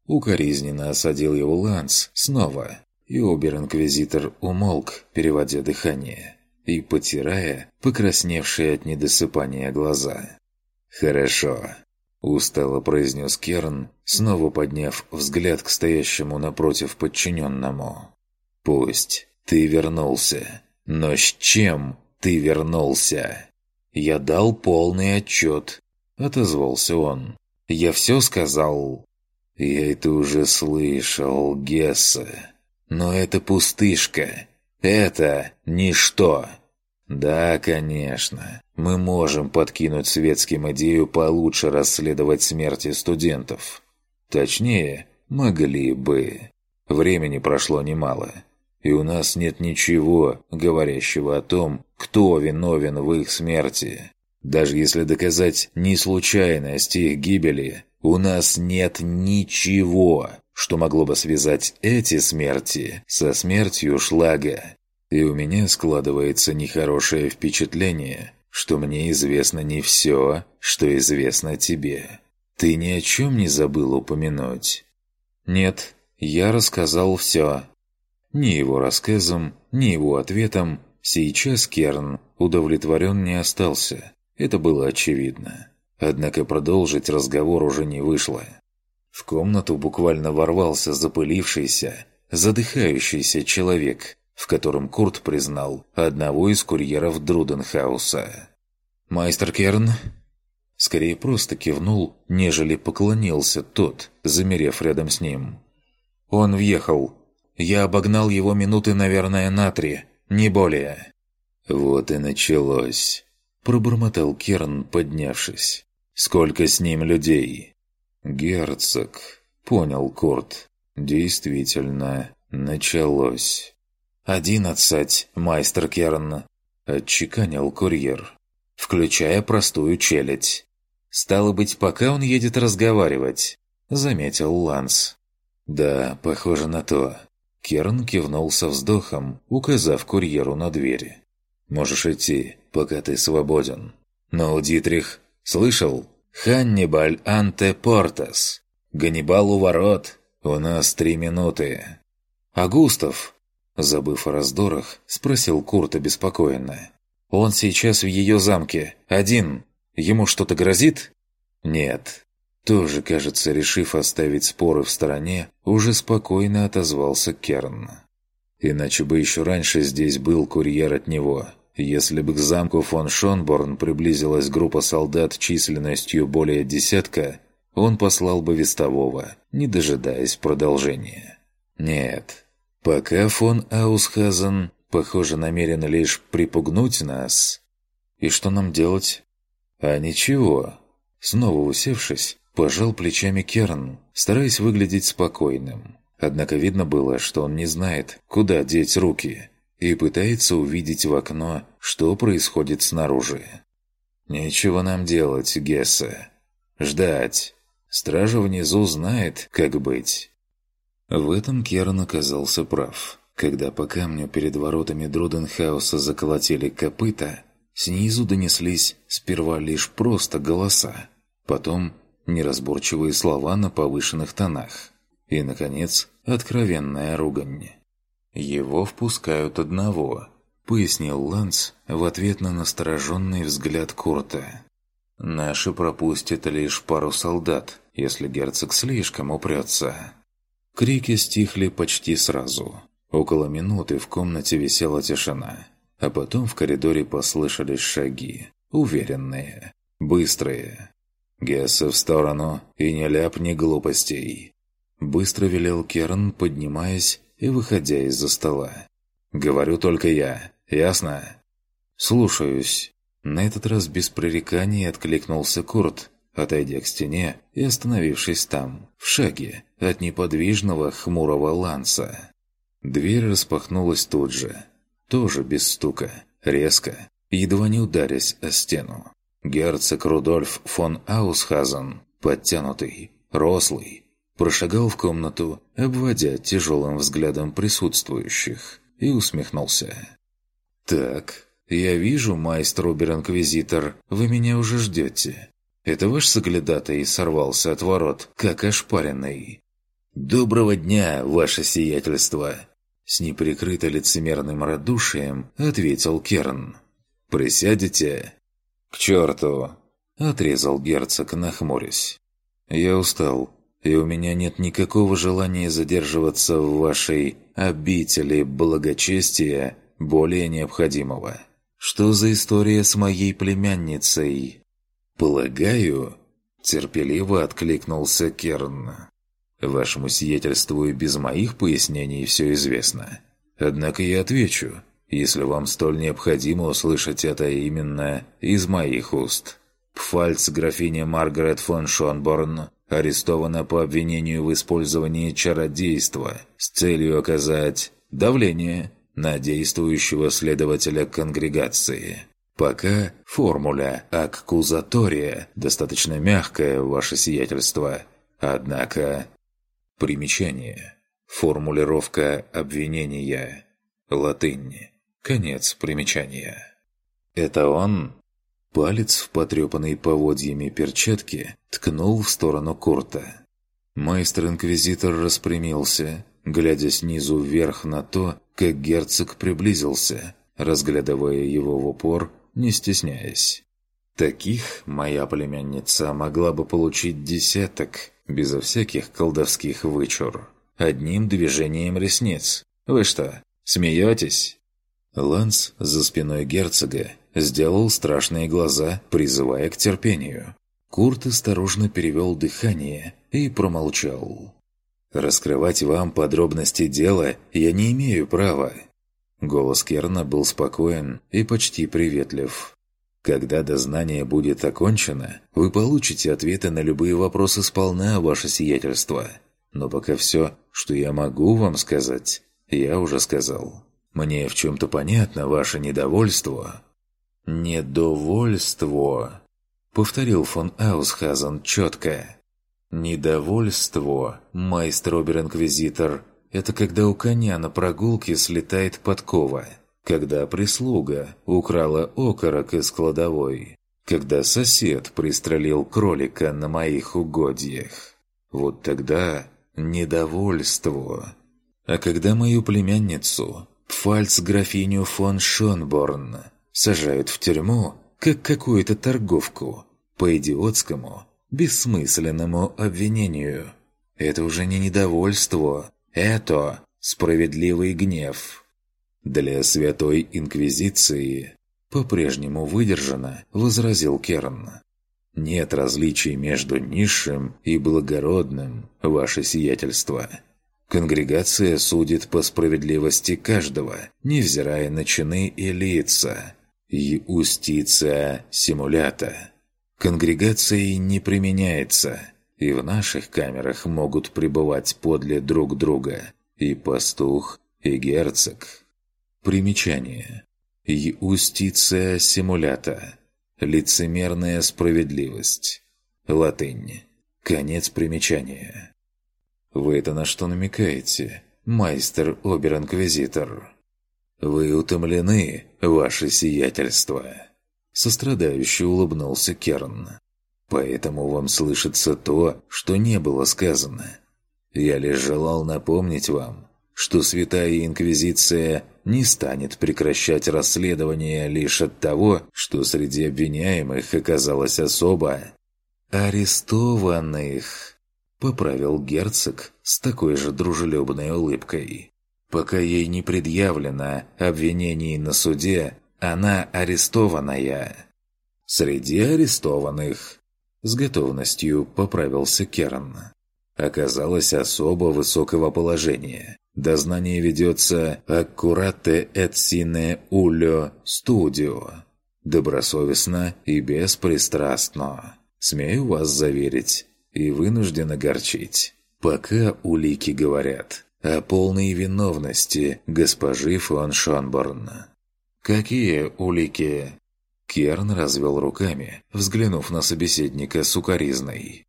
Укоризненно осадил его Ланс снова, и обер-инквизитор умолк, переводя дыхание и потирая покрасневшие от недосыпания глаза. «Хорошо», — устало произнес Керн, снова подняв взгляд к стоящему напротив подчиненному. «Пусть ты вернулся, но с чем ты вернулся?» «Я дал полный отчет», — отозвался он. «Я все сказал». «Я это уже слышал, Гесса. Но это пустышка. Это ничто». «Да, конечно. Мы можем подкинуть светским идею получше расследовать смерти студентов. Точнее, могли бы. Времени прошло немало и у нас нет ничего, говорящего о том, кто виновен в их смерти. Даже если доказать неслучайность их гибели, у нас нет ничего, что могло бы связать эти смерти со смертью Шлага. И у меня складывается нехорошее впечатление, что мне известно не все, что известно тебе. Ты ни о чем не забыл упомянуть? Нет, я рассказал все. Ни его рассказом, ни его ответом сейчас Керн удовлетворен не остался. Это было очевидно. Однако продолжить разговор уже не вышло. В комнату буквально ворвался запылившийся, задыхающийся человек, в котором Курт признал одного из курьеров Друденхауса. «Майстер Керн?» Скорее просто кивнул, нежели поклонился тот, замерев рядом с ним. «Он въехал», я обогнал его минуты, наверное, на три, не более. «Вот и началось», – пробормотал Керн, поднявшись. «Сколько с ним людей?» «Герцог», – понял Курт. «Действительно, началось». «Одиннадцать, майстер Керн», – отчеканил курьер, включая простую челядь. «Стало быть, пока он едет разговаривать», – заметил Ланс. «Да, похоже на то. Керн кивнул со вздохом, указав курьеру на двери. «Можешь идти, пока ты свободен». «Но Дитрих слышал? Ханнибаль анте портас. Ганнибал у ворот. У нас три минуты». «А Густав?» Забыв о раздорах, спросил Курт обеспокоенно. «Он сейчас в ее замке. Один. Ему что-то грозит?» «Нет. Тоже, кажется, решив оставить споры в стороне, уже спокойно отозвался Керн. Иначе бы еще раньше здесь был курьер от него. Если бы к замку фон Шонборн приблизилась группа солдат численностью более десятка, он послал бы вестового, не дожидаясь продолжения. Нет. Пока фон Аусхазен похоже, намерен лишь припугнуть нас. И что нам делать? А ничего. Снова усевшись, пожал плечами Керн, стараясь выглядеть спокойным. Однако видно было, что он не знает, куда деть руки, и пытается увидеть в окно, что происходит снаружи. «Нечего нам делать, Гесса. Ждать. Стража внизу знает, как быть». В этом Керн оказался прав. Когда по камню перед воротами Друденхауса заколотили копыта, снизу донеслись сперва лишь просто голоса, потом неразборчивые слова на повышенных тонах и, наконец, откровенная ругань. «Его впускают одного», — пояснил Ланс в ответ на настороженный взгляд Курта. «Наши пропустят лишь пару солдат, если герцог слишком упрется». Крики стихли почти сразу. Около минуты в комнате висела тишина, а потом в коридоре послышались шаги, уверенные, быстрые. «Гесса в сторону и не ляпни глупостей!» Быстро велел Керн, поднимаясь и выходя из-за стола. «Говорю только я, ясно?» «Слушаюсь». На этот раз без пререканий откликнулся Курт, отойдя к стене и остановившись там, в шаге от неподвижного хмурого ланца. Дверь распахнулась тут же, тоже без стука, резко, едва не ударясь о стену. Герцог Рудольф фон Аусхазен, подтянутый, рослый, прошагал в комнату, обводя тяжелым взглядом присутствующих, и усмехнулся. «Так, я вижу, майстер Обер-Инквизитор, вы меня уже ждете. Это ваш соглядатый сорвался от ворот, как ошпаренный. «Доброго дня, ваше сиятельство!» С неприкрыто лицемерным радушием ответил Керн. «Присядете?» «К черту!» – отрезал герцог, нахмурясь. «Я устал, и у меня нет никакого желания задерживаться в вашей обители благочестия более необходимого. Что за история с моей племянницей?» «Полагаю...» – терпеливо откликнулся Керн. «Вашему сиятельству и без моих пояснений все известно. Однако я отвечу, если вам столь необходимо услышать это именно из моих уст. Пфальц графиня Маргарет фон Шонборн арестована по обвинению в использовании чародейства с целью оказать давление на действующего следователя конгрегации». Пока формуля аккузатория достаточно мягкая, ваше сиятельство. Однако... Примечание. Формулировка обвинения. Латынь. Конец примечания. Это он? Палец в потрепанной поводьями перчатке ткнул в сторону Курта. Майстер-инквизитор распрямился, глядя снизу вверх на то, как герцог приблизился, разглядывая его в упор не стесняясь. Таких моя племянница могла бы получить десяток, безо всяких колдовских вычур. Одним движением ресниц. Вы что, смеетесь? Ланс за спиной герцога сделал страшные глаза, призывая к терпению. Курт осторожно перевел дыхание и промолчал. «Раскрывать вам подробности дела я не имею права», Голос Керна был спокоен и почти приветлив. «Когда дознание будет окончено, вы получите ответы на любые вопросы сполна, ваше сиятельство. Но пока все, что я могу вам сказать, я уже сказал. Мне в чем-то понятно ваше недовольство». «Недовольство», — повторил фон Аусхазен четко. «Недовольство, майстер Обер-Инквизитор, это когда у коня на прогулке слетает подкова, когда прислуга украла окорок из кладовой, когда сосед пристрелил кролика на моих угодьях. Вот тогда недовольство. А когда мою племянницу, фальц-графиню фон Шонборн, сажают в тюрьму, как какую-то торговку, по идиотскому, бессмысленному обвинению, это уже не недовольство, это справедливый гнев. Для Святой Инквизиции по-прежнему выдержано, возразил Керн. Нет различий между низшим и благородным, ваше сиятельство. Конгрегация судит по справедливости каждого, невзирая на чины и лица. И устиция симулята. Конгрегацией не применяется, и в наших камерах могут пребывать подле друг друга и пастух, и герцог. Примечание. И устиция симулята. Лицемерная справедливость. Латынь. Конец примечания. «Вы это на что намекаете, майстер Обер-Инквизитор?» «Вы утомлены, ваше сиятельство!» Сострадающе улыбнулся Керн. «Поэтому вам слышится то, что не было сказано. Я лишь желал напомнить вам, что Святая Инквизиция не станет прекращать расследование лишь от того, что среди обвиняемых оказалось особо арестованных». Поправил герцог с такой же дружелюбной улыбкой. Пока ей не предъявлено обвинений на суде, она арестованная. Среди арестованных с готовностью поправился Керн. Оказалось особо высокого положения. Дознание ведется аккурате et sine studio. Добросовестно и беспристрастно. Смею вас заверить, и вынужден огорчить. Пока улики говорят о полной виновности госпожи фон Шонборн. «Какие улики?» Керн развел руками, взглянув на собеседника сукоризной.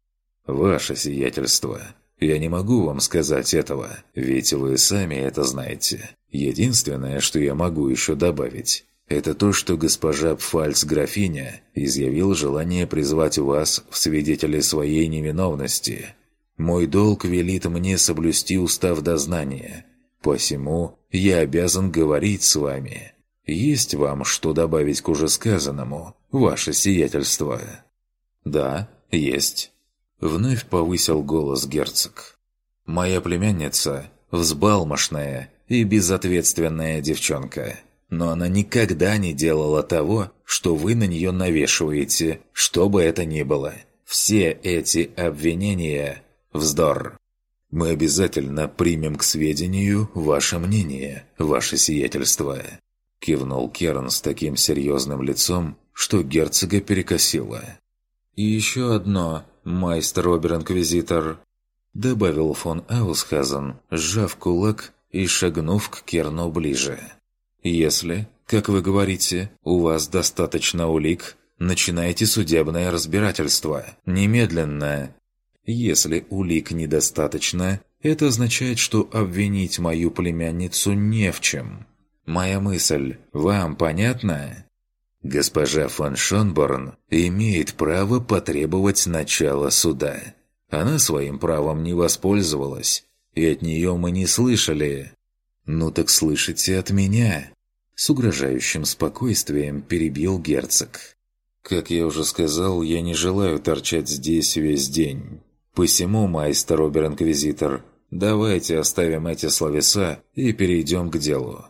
«Ваше сиятельство, я не могу вам сказать этого, ведь вы сами это знаете. Единственное, что я могу еще добавить, это то, что госпожа Пфальц-графиня изъявил желание призвать вас в свидетели своей невиновности. Мой долг велит мне соблюсти устав дознания, посему я обязан говорить с вами. Есть вам что добавить к уже сказанному, ваше сиятельство?» «Да, есть». Вновь повысил голос герцог. «Моя племянница – взбалмошная и безответственная девчонка» но она никогда не делала того, что вы на нее навешиваете, что бы это ни было. Все эти обвинения – вздор. Мы обязательно примем к сведению ваше мнение, ваше сиятельство. Кивнул Керн с таким серьезным лицом, что герцога перекосило. «И еще одно, майстер Обер-Инквизитор», – добавил фон Аусхазен, сжав кулак и шагнув к Керну ближе. Если, как вы говорите, у вас достаточно улик, начинайте судебное разбирательство. Немедленно. Если улик недостаточно, это означает, что обвинить мою племянницу не в чем. Моя мысль вам понятна? Госпожа фон Шонборн имеет право потребовать начала суда. Она своим правом не воспользовалась, и от нее мы не слышали. «Ну так слышите от меня!» С угрожающим спокойствием перебил герцог. «Как я уже сказал, я не желаю торчать здесь весь день. Посему, майстер Обер-Инквизитор, давайте оставим эти словеса и перейдем к делу.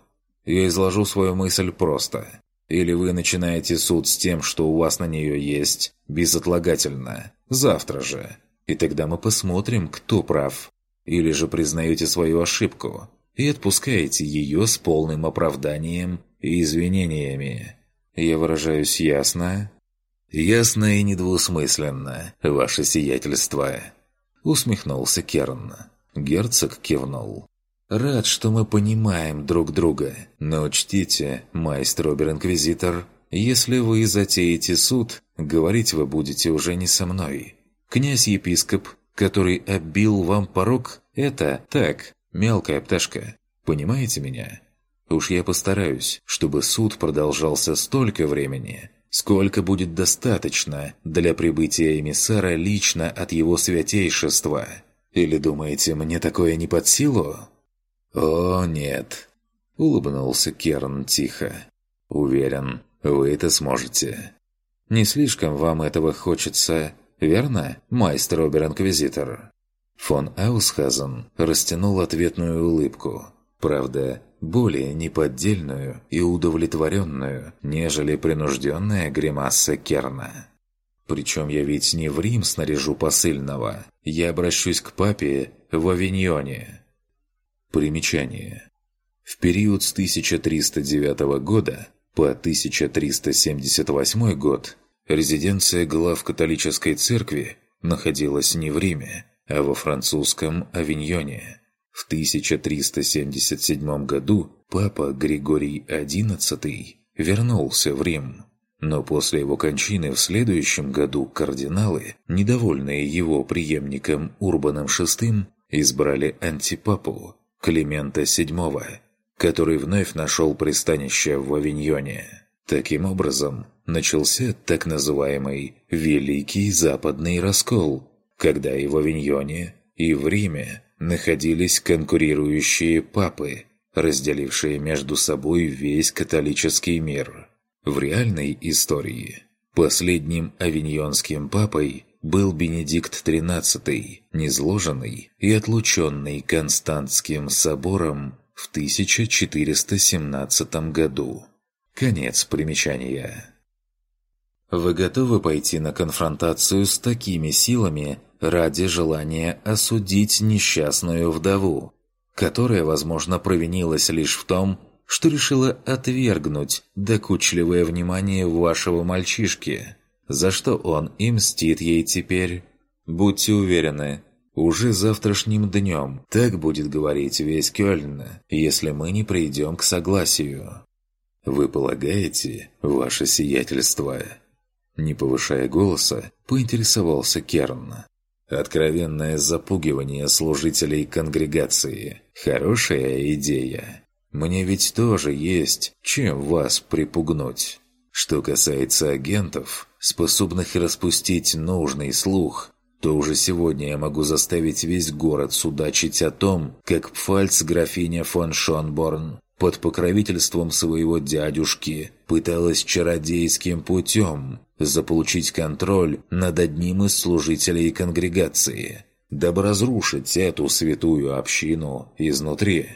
Я изложу свою мысль просто. Или вы начинаете суд с тем, что у вас на нее есть, безотлагательно, завтра же, и тогда мы посмотрим, кто прав. Или же признаете свою ошибку, и отпускаете ее с полным оправданием и извинениями. Я выражаюсь ясно? Ясно и недвусмысленно, ваше сиятельство. Усмехнулся Керн. Герцог кивнул. «Рад, что мы понимаем друг друга. Но учтите, майстер Обер-Инквизитор, если вы затеете суд, говорить вы будете уже не со мной. Князь-епископ, который оббил вам порог, это так, Мелкая пташка. Понимаете меня? Уж я постараюсь, чтобы суд продолжался столько времени, сколько будет достаточно для прибытия эмиссара лично от его святейшества. Или думаете, мне такое не под силу? О, нет. Улыбнулся Керн тихо. Уверен, вы это сможете. Не слишком вам этого хочется, верно, майстер Обер-Инквизитор? Фон Аусхазен растянул ответную улыбку. Правда, более неподдельную и удовлетворенную, нежели принужденная гримаса Керна. Причем я ведь не в Рим снаряжу посыльного. Я обращусь к папе в Авиньоне. Примечание. В период с 1309 года по 1378 год резиденция глав католической церкви находилась не в Риме, а во французском Авиньоне. В 1377 году папа Григорий XI вернулся в Рим, но после его кончины в следующем году кардиналы, недовольные его преемником Урбаном VI, избрали антипапу Климента VII, который вновь нашел пристанище в Авиньоне. Таким образом, начался так называемый «Великий Западный Раскол», когда и в Авиньоне, и в Риме находились конкурирующие папы, разделившие между собой весь католический мир. В реальной истории последним авиньонским папой был Бенедикт XIII, низложенный и отлученный Константским собором в 1417 году. Конец примечания. Вы готовы пойти на конфронтацию с такими силами ради желания осудить несчастную вдову, которая, возможно, провинилась лишь в том, что решила отвергнуть докучливое внимание вашего мальчишки, за что он и мстит ей теперь. Будьте уверены, уже завтрашним днем так будет говорить весь Кёльн, если мы не придем к согласию. Вы полагаете, ваше сиятельство?» Не повышая голоса, поинтересовался Керн. «Откровенное запугивание служителей конгрегации. Хорошая идея. Мне ведь тоже есть чем вас припугнуть. Что касается агентов, способных распустить нужный слух, то уже сегодня я могу заставить весь город судачить о том, как Пфальц графиня фон Шонборн под покровительством своего дядюшки пыталась чародейским путем заполучить контроль над одним из служителей конгрегации, дабы разрушить эту святую общину изнутри.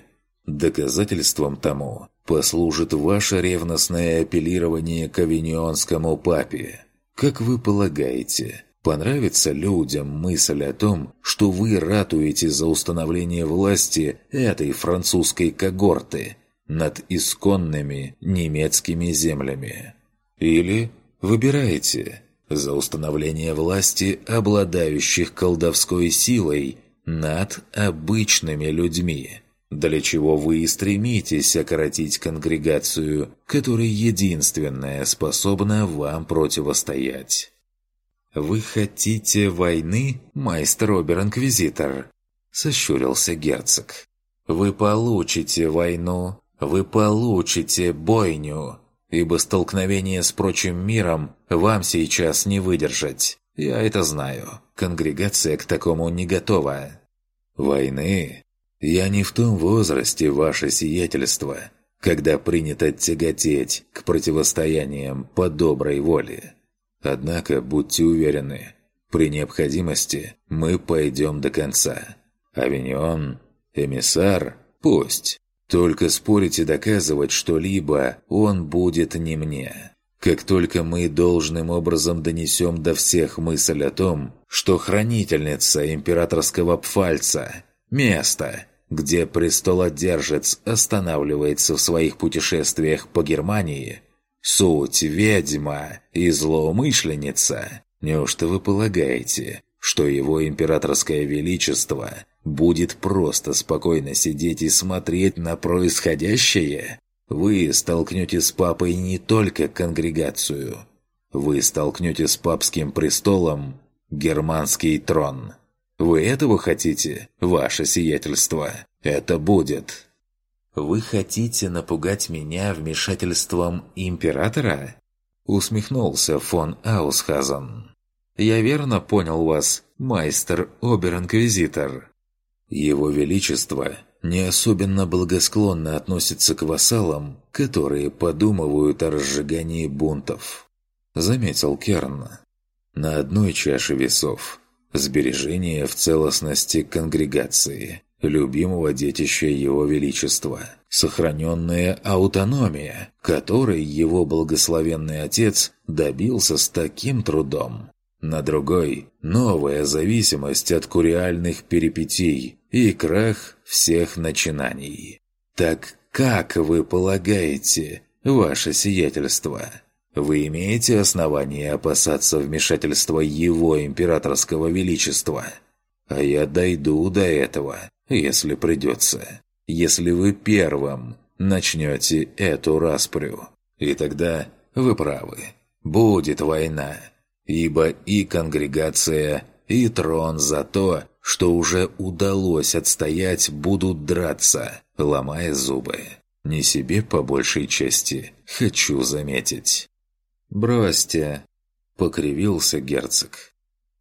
Доказательством тому послужит ваше ревностное апеллирование к авиньонскому папе. Как вы полагаете, Понравится людям мысль о том, что вы ратуете за установление власти этой французской когорты над исконными немецкими землями. Или выбираете за установление власти обладающих колдовской силой над обычными людьми, для чего вы и стремитесь окоротить конгрегацию, которая единственная способна вам противостоять. «Вы хотите войны, майстер Обер-Инквизитор?» – сощурился герцог. «Вы получите войну, вы получите бойню, ибо столкновение с прочим миром вам сейчас не выдержать. Я это знаю. Конгрегация к такому не готова». «Войны? Я не в том возрасте, ваше сиятельство, когда принято тяготеть к противостояниям по доброй воле. Однако, будьте уверены, при необходимости мы пойдем до конца. Авиньон, эмиссар, пусть. Только спорить и доказывать что-либо он будет не мне. Как только мы должным образом донесем до всех мысль о том, что хранительница императорского пфальца – место, где престолодержец останавливается в своих путешествиях по Германии – Суть ведьма и злоумышленница. Неужто вы полагаете, что его императорское величество будет просто спокойно сидеть и смотреть на происходящее? Вы столкнете с папой не только конгрегацию. Вы столкнете с папским престолом германский трон. Вы этого хотите, ваше сиятельство? Это будет. «Вы хотите напугать меня вмешательством императора?» Усмехнулся фон Аусхазен. «Я верно понял вас, майстер Обер-инквизитор?» «Его Величество не особенно благосклонно относится к вассалам, которые подумывают о разжигании бунтов», — заметил Керн. «На одной чаше весов – сбережение в целостности конгрегации, любимого детища Его Величества, сохраненная аутономия, которой его благословенный отец добился с таким трудом. На другой – новая зависимость от куриальных перипетий и крах всех начинаний. Так как вы полагаете, ваше сиятельство? Вы имеете основания опасаться вмешательства его императорского величества? А я дойду до этого, если придется. Если вы первым начнете эту распрю. И тогда вы правы. Будет война. Ибо и конгрегация, и трон за то, что уже удалось отстоять, будут драться, ломая зубы. Не себе по большей части, хочу заметить. «Бросьте!» — покривился герцог.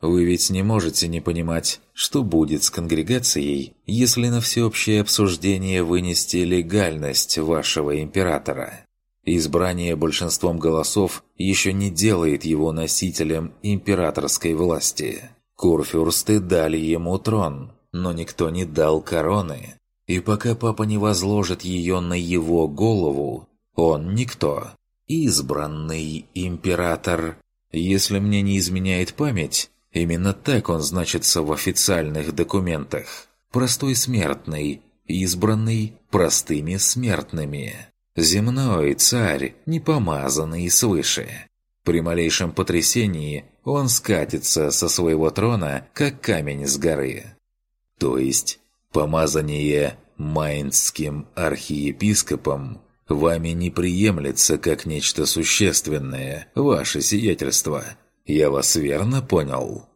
«Вы ведь не можете не понимать, что будет с конгрегацией, если на всеобщее обсуждение вынести легальность вашего императора. Избрание большинством голосов еще не делает его носителем императорской власти. Курфюрсты дали ему трон, но никто не дал короны. И пока папа не возложит ее на его голову, он никто. Избранный император. Если мне не изменяет память, именно так он значится в официальных документах. Простой смертный, избранный простыми смертными. Земной царь, не помазанный свыше. При малейшем потрясении он скатится со своего трона, как камень с горы. То есть, помазание майнским архиепископом вами не приемлется как нечто существенное, ваше сиятельство. Я вас верно понял?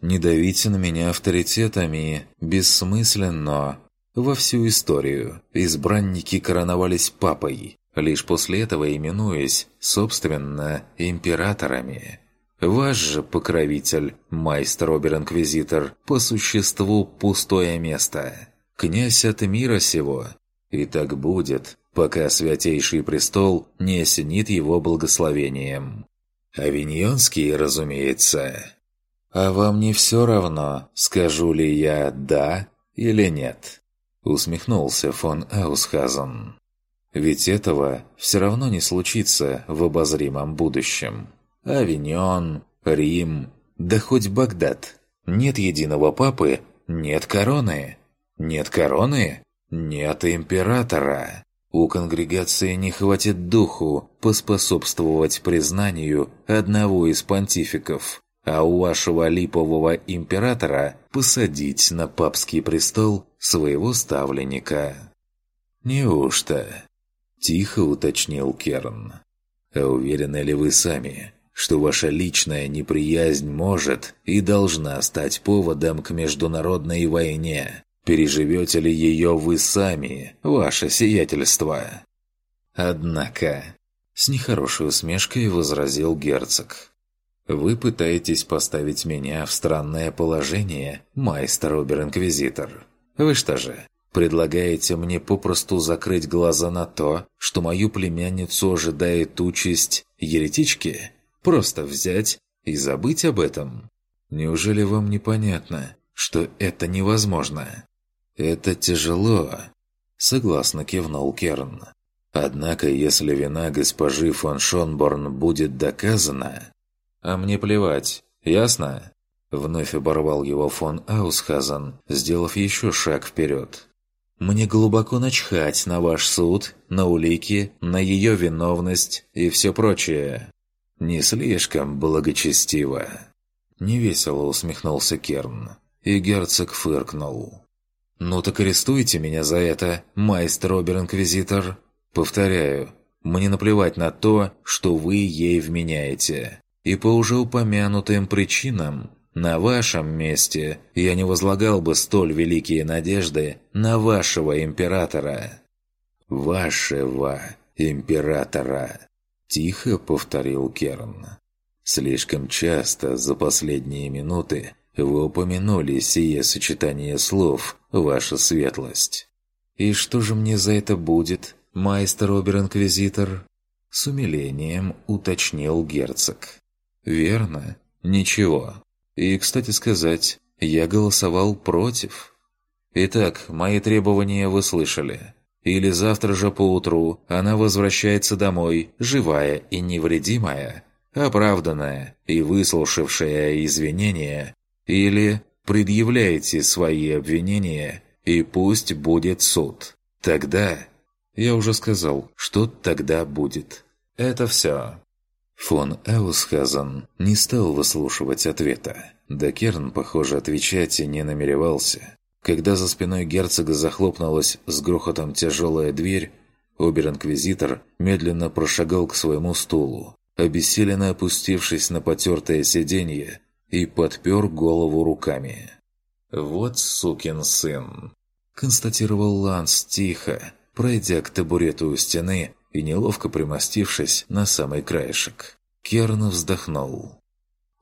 Не давите на меня авторитетами, бессмысленно, во всю историю избранники короновались папой, лишь после этого именуясь, собственно, императорами. Ваш же покровитель, майстер Обер-Инквизитор, по существу пустое место. Князь от мира сего. И так будет, пока Святейший Престол не осенит его благословением. Авиньонский, разумеется. А вам не все равно, скажу ли я «да» или «нет» усмехнулся фон Аусхазен. Ведь этого все равно не случится в обозримом будущем. Авиньон, Рим, да хоть Багдад. Нет единого папы, нет короны. Нет короны, нет императора. У конгрегации не хватит духу поспособствовать признанию одного из понтификов, а у вашего липового императора посадить на папский престол своего ставленника. «Неужто?» – тихо уточнил Керн. «А уверены ли вы сами, что ваша личная неприязнь может и должна стать поводом к международной войне? Переживете ли ее вы сами, ваше сиятельство?» «Однако...» – с нехорошей усмешкой возразил герцог. «Вы пытаетесь поставить меня в странное положение, майстер Обер-Инквизитор. Вы что же, предлагаете мне попросту закрыть глаза на то, что мою племянницу ожидает участь еретички? Просто взять и забыть об этом? Неужели вам непонятно, что это невозможно? Это тяжело, согласно кивнул Керн. Однако, если вина госпожи фон Шонборн будет доказана... А мне плевать, ясно? Вновь оборвал его фон Аусхазен, сделав еще шаг вперед. «Мне глубоко начхать на ваш суд, на улики, на ее виновность и все прочее. Не слишком благочестиво». Невесело усмехнулся Керн, и герцог фыркнул. «Ну так арестуйте меня за это, майстер Обер-Инквизитор. Повторяю, мне наплевать на то, что вы ей вменяете. И по уже упомянутым причинам на вашем месте я не возлагал бы столь великие надежды на вашего императора». «Вашего императора», – тихо повторил Керн. «Слишком часто за последние минуты вы упомянули сие сочетание слов, ваша светлость». «И что же мне за это будет, майстер Обер-Инквизитор?» С умилением уточнил герцог. «Верно. Ничего. И, кстати сказать, я голосовал против. Итак, мои требования вы слышали. Или завтра же поутру она возвращается домой, живая и невредимая, оправданная и выслушавшая извинения, или предъявляете свои обвинения, и пусть будет суд. Тогда... Я уже сказал, что тогда будет. Это все. Фон Эусхазен не стал выслушивать ответа. Да Керн, похоже, отвечать и не намеревался. Когда за спиной герцога захлопнулась с грохотом тяжелая дверь, обер-инквизитор медленно прошагал к своему стулу, обессиленно опустившись на потертое сиденье и подпер голову руками. «Вот сукин сын!» – констатировал Ланс тихо, пройдя к табурету у стены и неловко примостившись на самый краешек. Керн вздохнул.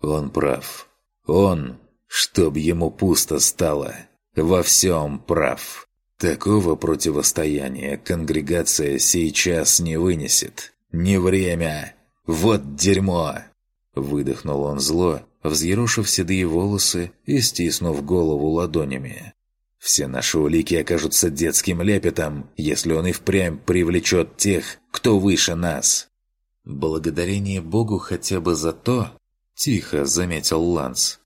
«Он прав. Он, чтоб ему пусто стало, во всем прав. Такого противостояния конгрегация сейчас не вынесет. Не время. Вот дерьмо!» Выдохнул он зло, взъерошив седые волосы и стиснув голову ладонями. «Все наши улики окажутся детским лепетом, если он и впрямь привлечет тех, кто выше нас». «Благодарение Богу хотя бы за то», – тихо заметил Ланс,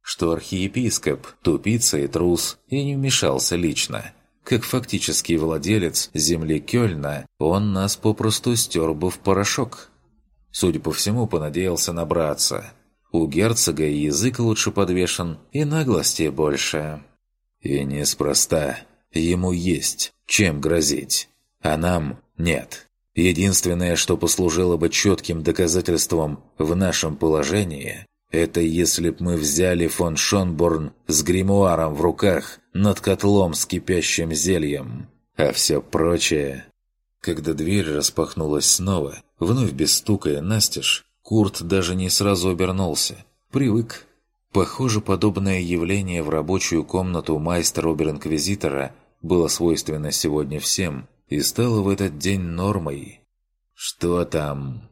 что архиепископ, тупица и трус, и не вмешался лично. Как фактический владелец земли Кёльна, он нас попросту стер бы в порошок. Судя по всему, понадеялся набраться. У герцога язык лучше подвешен, и наглости больше. И неспроста. Ему есть чем грозить, а нам нет. Единственное, что послужило бы четким доказательством в нашем положении, это если б мы взяли фон Шонборн с гримуаром в руках над котлом с кипящим зельем. А все прочее... Когда дверь распахнулась снова, вновь без стука и настежь, Курт даже не сразу обернулся. Привык. Похоже, подобное явление в рабочую комнату майстера-обер-инквизитора было свойственно сегодня всем и стало в этот день нормой. «Что там?»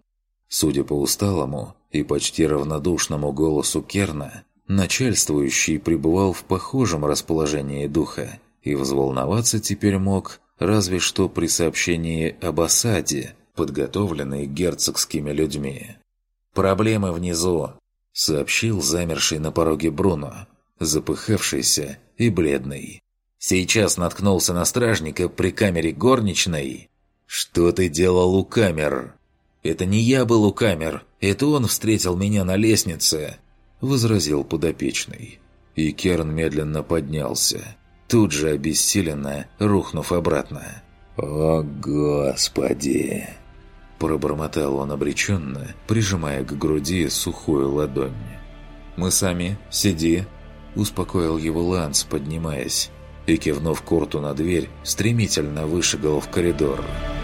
Судя по усталому, и почти равнодушному голосу Керна, начальствующий пребывал в похожем расположении духа и взволноваться теперь мог разве что при сообщении об осаде, подготовленной герцогскими людьми. «Проблемы внизу», — сообщил замерший на пороге Бруно, запыхавшийся и бледный. «Сейчас наткнулся на стражника при камере горничной». «Что ты делал у камер?» «Это не я был у камер, это он встретил меня на лестнице», — возразил подопечный. И Керн медленно поднялся, тут же обессиленно рухнув обратно. «О, Господи!» Пробормотал он обреченно, прижимая к груди сухую ладонь. «Мы сами, сиди!» Успокоил его Ланс, поднимаясь, и, кивнув Курту на дверь, стремительно вышагал в коридор. «Коридор!»